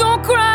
Don't cry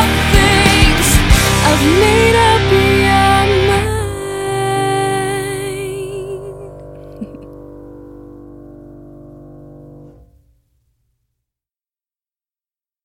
of things I've made up.